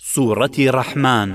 سوورەتی ڕەحمان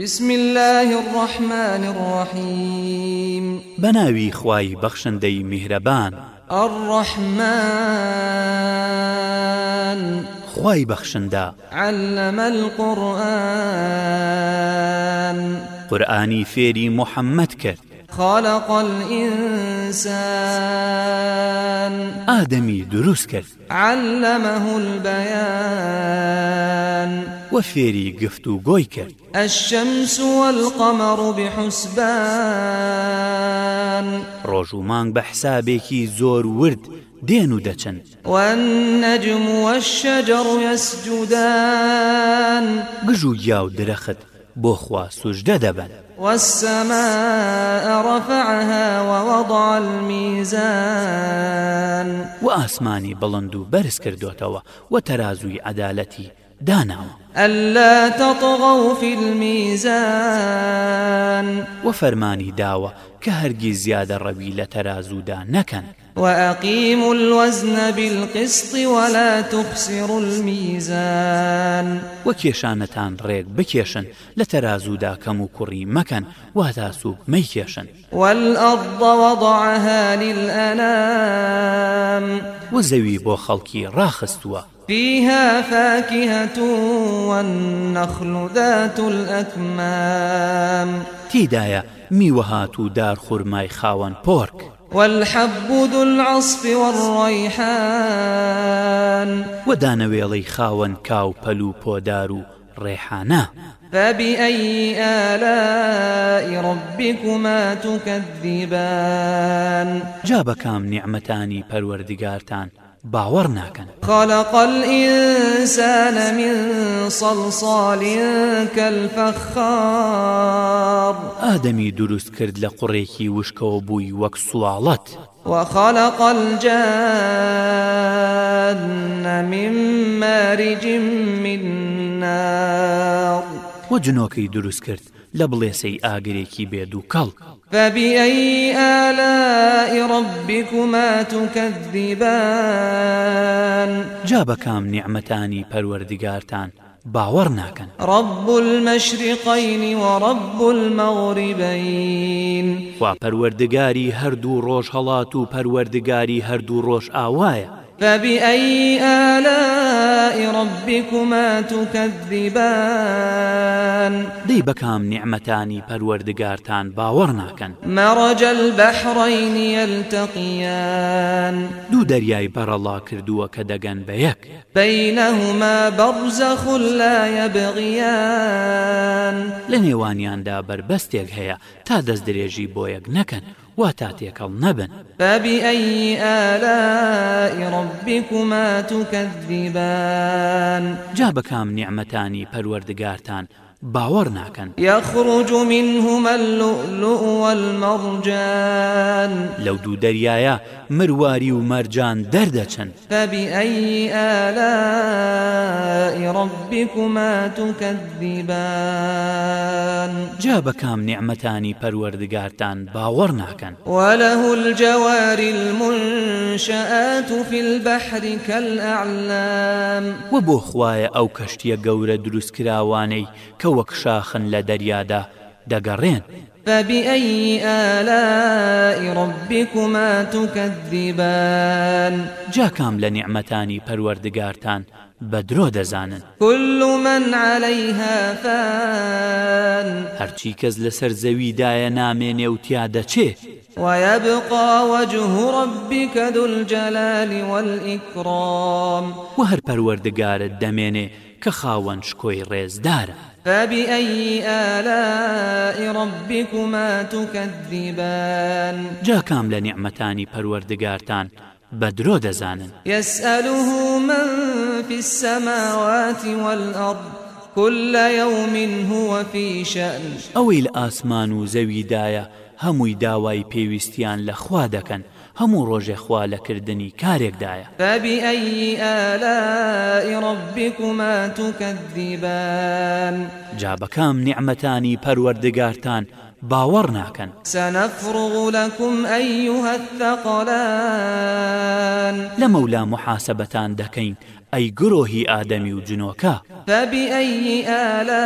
بسم الله الرحمن الرحيم بناوي خواي بخشندي مهربان الرحمن خواي بخشندا علم القرآن قرآني فيري محمد كرد خلق الإنسان آدمي دروس كرد علمه البيان وفيري قفتو قوي كرد الشمس والقمر بحسبان روجو مانگ بحسابكي زور ورد دێن و دەچن والنجم والشجر يسجدان گژ و گیا و درەخت بۆ خوا سوژدە دەبن وەسەما ئەڕەفەها وەوەڵمیزان و ئاسمانی بەڵند و بەرز کردوێتەوە وە تەرازووی عەدالەتی داناوە ئەللا تەتەغەڵ فیلمیزان وە فەرمانی داوە کە هەرگیز زیادە ڕەوی لە تەرازوودا نەکەن وەعقیم الوەزنە بالقستی وەلا تقسیر المیزان وە کێشانەتان ڕێک بکێشن لە تەرازوودا کەم و کوڕی مەکەن واتا سووک مەیکێشن وەڵەڵضەوەضعها للأنام وە زەوی بۆ خەڵکی ڕاخستووە فيها فاكهة والنخل ذات الأكمام تيدايا ميوهات دار خرماي خاوان بورك والحب ذو العصف والريحان ودانويلي خاوان كاو پلو بودارو ريحانا فبأي آلاء ربكما تكذبان جابكام نعمتاني پروردگارتان باور ناكن خلق الإنسان من صلصال كالفخار آدمي دروست كرد لقريكي وشكوبوي وكسوالات وخلق الجان من مارج من نار وجنوكي دروست كرد لە بڵێسەی ئاگرێکی بێد و کەڵ فبأي آلاء ربكما تكذبان جا بەکام نیعممەتانی پەروەردگارتان باوەڕ ناکەن رب المشرقين ورب المغربين وا پەروەردگاری هەردوو ڕۆژ هەڵات و پەروەردگاری هەردوو ڕۆژ ئاوایە فبأي آلاء ربكما تكذبان دي بكام نعمتاني پروردگارتان باور ناكن مرج البحرين يلتقيان دو درياي بر الله كردوا كدغن بيك بينهما برزخ لا يبغيان لنيوانيان دا بربستيك هيا تا دز دريجي بويك نكن وا تا تێکەڵ نەبن بەبی ئەی ئالا ڕبیکوماتوکەدیبان جا بەکام نیعممەتانی پەروەردگارتان باوەڕ ناکەن یاخڕۆج و من هومەلومەڕجان لەو دوو دەریایە مرواری و مەرجان دەردەچن تەبی ئەی ئەلا ئڕبی کومەتوکەدیبان جا بە کام نیعممەتانی پەروەردگارتان باوەڕ ناکەن وەله الجەواری المونشەات و فیل بەحری کەل ئەعلام وە بۆ خویە ئەو کەشتیە گەورە دروست کراوانەی کە وەک شاخن لە دەریادا دەگەڕێن فبأي آلاء ربكما تكذبان جا كام لنعمتاني پروردگارتان بدرو دزانن كل من عليها فان هرچی کز لسر زوی دای نامینه و تیاده چه ويبقى وجه ربك ذو الجلال والإكرام وهر پروردگارت دمینه کە خاوەن شکۆی ڕێزدارە فبأي آلاء ربكما تكذبان جا كام لنعمتاني پروردگارتان بدرو دزانن يسأله من في السماوات والأرض كل يوم هو في شأن أوي الآسمان زوي دايا هەمووی داوای پێویستیان لە خوا دەکەن هەموو ڕۆژێ خوا لەکردنی کارێکدایە بەبی ئەی ئەلا ئڕبیکوماتوکەدیبان جا بەکام نیعممەتانی پەروەردگارتان باوەڕ ناکەن سەنەفڕغ لەکم ئەیهتەقالان لە مەولا محاسبەتان دەکەین ئەی گرۆهی ئادەمی و جنۆکە بەبی ئەی ئالە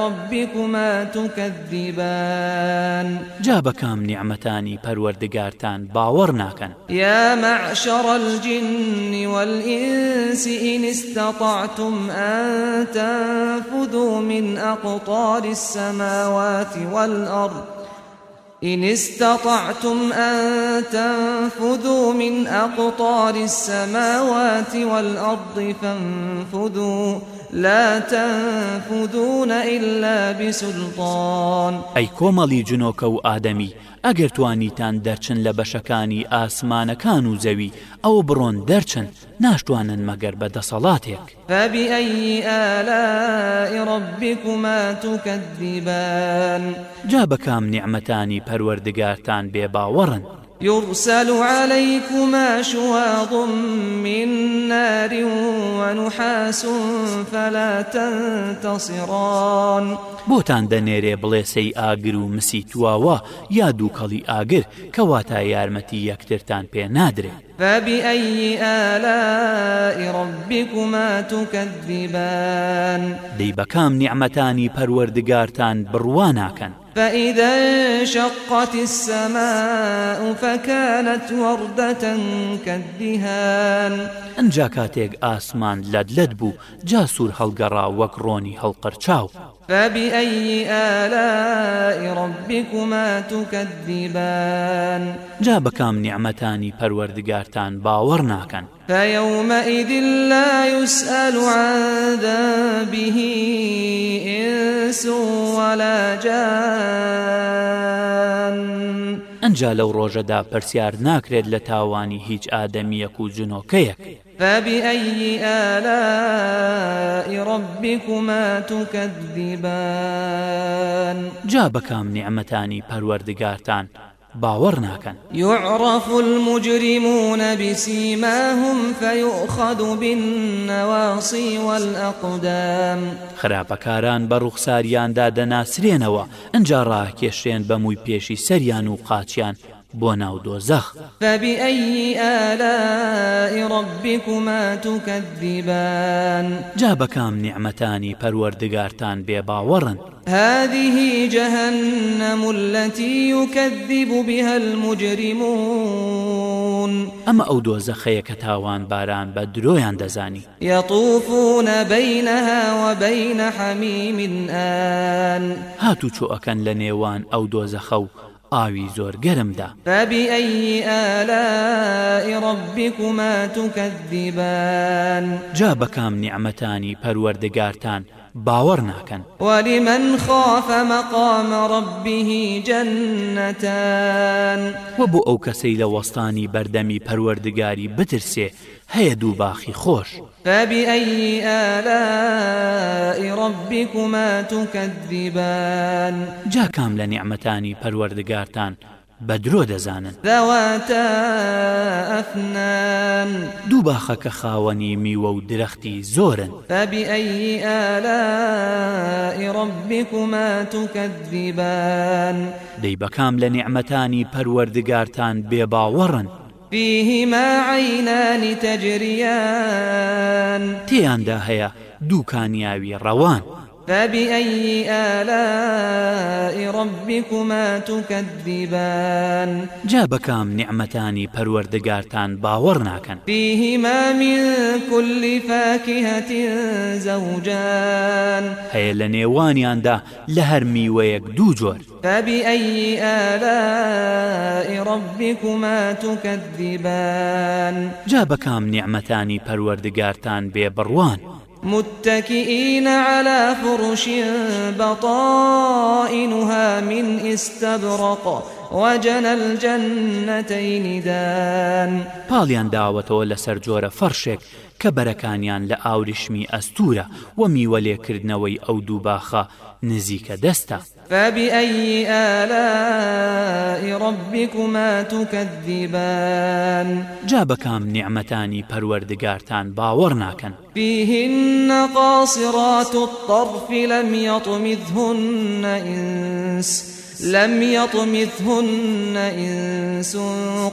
ڕبیکومەتونکەدیبان جا بەکام نیعممەتانی پەروەردگارتان باوەڕ ناکەن یا مەعشەڕەلجیننی والئسیئین استطعتم أن تنفذوا من أقطار السماوات والأرض إن استطعتم أن تنفذوا من أقطار السماوات والأرض فانفذوا لا تنفذون إلا بسلطان أي كومالي جنوك و آدمي ئەگەر توانیتان دەرچن لە بەشەکانی ئاسمانەکان و زەوی ئەو بڕۆن دەرچن ناشتوانن مەگەر بە دەسەڵاتێک بەبی ئەی ئەلائڕبیکوماتوکەدیبان جا بەکام نیعممەتانی پەروەردگارتان بێ باوەڕن يرسل عليكما شواظ من نار ونحاس فلا تنتصران بۆتان دەنێرێ بڵێسەی ئاگر و مسی تواوە یا دووکەڵی ئاگر کەواتە یارمەتی یەکترتان پێ نادرێت فبأي آلاء ربكما تكذبان دەی بەکام نیعممەتانی پەروەردگارتان بڕواناکەن فإذا انشقت السماء فكانت وردة كالدهان ئەنجا کاتێک ئاسمان لەدلت بوو جاسوور هەڵگەڕا وەک ڕۆنی هەڵقەرچاو فبأي آلاء ربكما تكذبان جا بكام نعمتاني پروردگارتان باور ناکن فيومئذ لا يسأل عن ذنبه إنس ولا جان ئەنجا لەو ڕۆژەدا پرسیار ناکرێت لە تاوانی هیچ ئادەمیەک و جنۆکەیەک فبأي آلاء ربكما تكذبان جا بكام نعمتاني پروردگارتان باوەڕ ناکەن يعرف المجرمون بسيماهم فيؤخذ بالنواصي والأقدام خراپەکاران بە ڕوخساریاندا دەناسرێنەوە ئەجا ڕاکێشێن بەمووی پێشی سەریان و قاچیان بۆ ناو دۆزەخ بەبی ئەی ئەلائڕبیکوماتوکەدیبان جا بەکام نیعممەتانی پەروەردگارتان بێ باوەڕن هذه جهنم التي يكذب بها المجرمون أما أو دوز خيك تاوان باران بدرويان دزاني يطوفون بينها وبين حميم آن هاتو شو أكن لنيوان أو دوز خو ئاوی زۆر گەرمدا بەبی ئەی ئەلائڕبیکومە توکەدیبان جا بەکام نیعممەتانی پەروەردەگارتان باوەڕ ناکەن وەلی من خۆفە مەقامە ڕبیهی جەنەتەن وە بۆ ئەو کەسەی لە وەستانی بەردەمی پەروەردگاری بترسێ هەیە دوو باخی خۆش بەبی ئەی ئەلائی ڕبیکومە توکەدیبان جا کام لە نیعممەتانی پەروەردگارتان بە درۆ دەزانن داواتە ئەفنان دوو باخەکە خاوەنی میوە و درەختی زۆرن بەبی ئەی ئالا ئیڕبیکوماتوکەدیبان دەی بەکام لە نعمەتانی پەروەردگارتان بێباوەڕن فيهما عينان تجريان تيان دا هيا دوو کانیاوی ڕەوان فبأي آلاء ربكما تكذبان جا بكام نعمتاني پروردگارتان باور ناكن فيهما من كل فاكهة زوجان هيا لنيوانيان دا لهر ميويك دو جور فبأي آلاء ربكما تكذبان جا بكام نعمتاني پروردگارتان ببروان متكئين على فرش بطائنها من استبرق وەجەنە الجەنەتەینی دان پاڵیان داوەتەوە لەسەر جۆرە فەرشێک کە بەرەکانیان لە ئاوریشمی ئەستورە و میوە لێکردنەوەی ئەو دووباخە نزیکە دەستە فەبی ئەی ئەلای ڕبیکومەتوکەدیبان جا بەکام نیعممەتانی پەروەردگارتان باوەڕ ناکەن فيهن قاصرات الطرف لم يطمثهن إنس لم يطمثهن إنس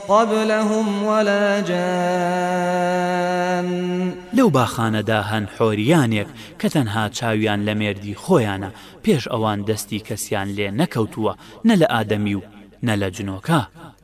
قبلهم ولا جان لەو باخانەدا هەن حۆریانێک کە تەنها چاویان لە مێردی خۆیانە پێش ئەوان دەستی کەسیان لێ نەکەوتووە نە لە ئادەمی و نە لە جنۆکە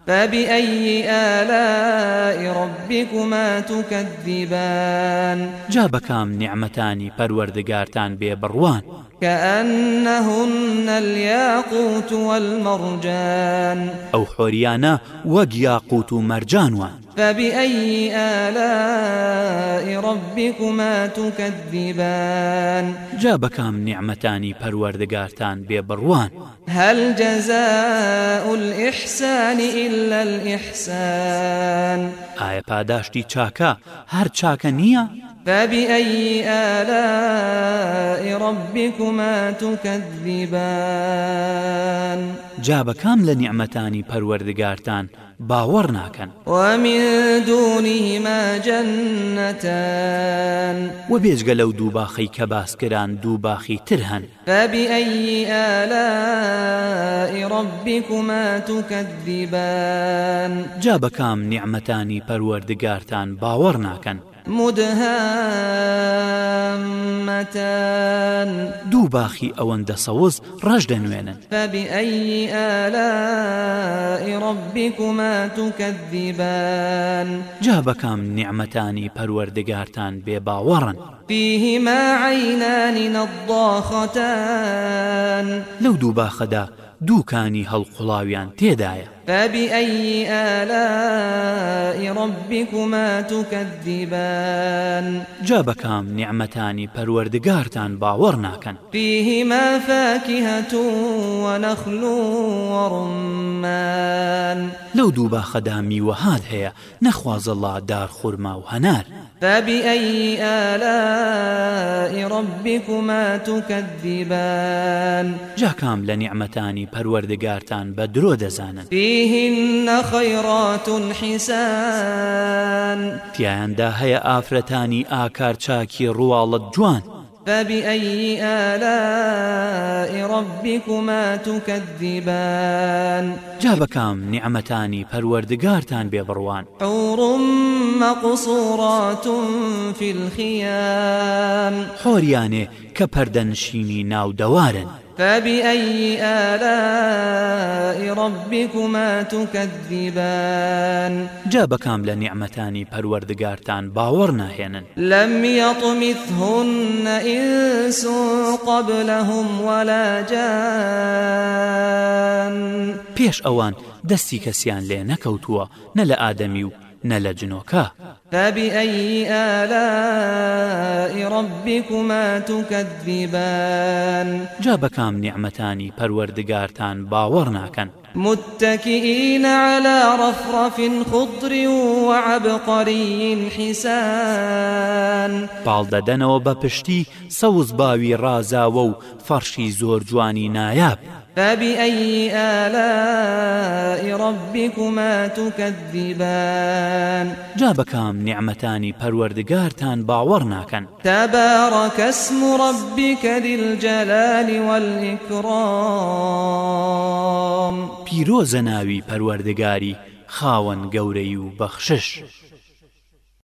فبأي آلاء ربكما تكذبان جا بەکام نیعممەتانی پەروەردگارتان بێ بڕوان كأنهن الياقوت والمرجان ئەو حۆریانە وەک یاقوت و مەرجانوان فبأي آلاء ربكما تكذبان جا بكام نعمتاني پروردگارتان ببروان هل جزاء الإحسان إلا الإحسان آية پاداشتی چاكا هر چاكا نيا فبأي آلاء ربكما تكذبان جا بەکام لە نیعممەتانی پەروەردگارتان باوەڕ ناکەن ومن دونهما جنتان و بێژگە لەو دووباخی کە باسکران دووباخی تر هەن فبأي آلاء ربكما تكذبان جا بەکام نیعممەتانی پەروەردگارتان باوەڕ ناکەن مدهامەتەن دوو باخی ئەوەندە سەوز ڕژ دەنوێنن بەبی ئەی ئەلا ئیڕبی کومەتوکەدیبەن جا بەکەم نیعممەتانی پەروەردەگاران بێ باوەڕن فيهما عينان نضاختان لو دوو باخەدا دووکانی هەڵقوڵاویان تێدایە بەبی ئەی ئەلا ڕبیکومەتوکەدیبەن جا بەکام نیعممەتانی پەروەردگارتان باوەڕ ناکەن بیهیمە فەکی هەتووە نەخلووەڕمان لەو دوو باخەدا میوەهات هەیە نەخوازەڵا دار خورما و هەنار بەبی ئەی ئەلا ربكما تكذبان جاكام لنعمتاني پروردگارتان بدرو دزانن فيهن خيرات حسان تيان دا هيا آفرتاني آكار چاكي روالت جوان فبأي آلاء ربكما تكذبان جابكام نعمتاني پروردگارتان ببروان حور مقصورات في الخيام حوريانه كپردنشيني ناو دوارن فبأي آلاء ربكما تكذبان جا بەکام لە نیعممەتانی پەروەردگارتان باوەڕ ناهێنن لەم يطمثهن إنس قبلهم ولا جان پێش ئەوان دەستی کەسیان لێ نەکەوتووە نە لە ئادەمی و نە لە جنۆکە فبأي آلاء ربكما تكذبان جا بكام نعمتاني پروردگارتان باور ناكن متكئين على رفرف خضر وعبقري حسان پالدەدەنەوە بە پشتی سەوز باوی ڕازاوە و فەرشی زۆر جوانی نایاب فبأي آلاء ربكما تكذبان جا بكام نیعممەتانی پەروەردگارتان باوەڕ ناکەن تەبارڕکەسم و ڕبیکە دیلجەلانی وەلیکڕام پیرۆزە ناوی پەروەردگاری خاوەن گەورەی و بەخشش.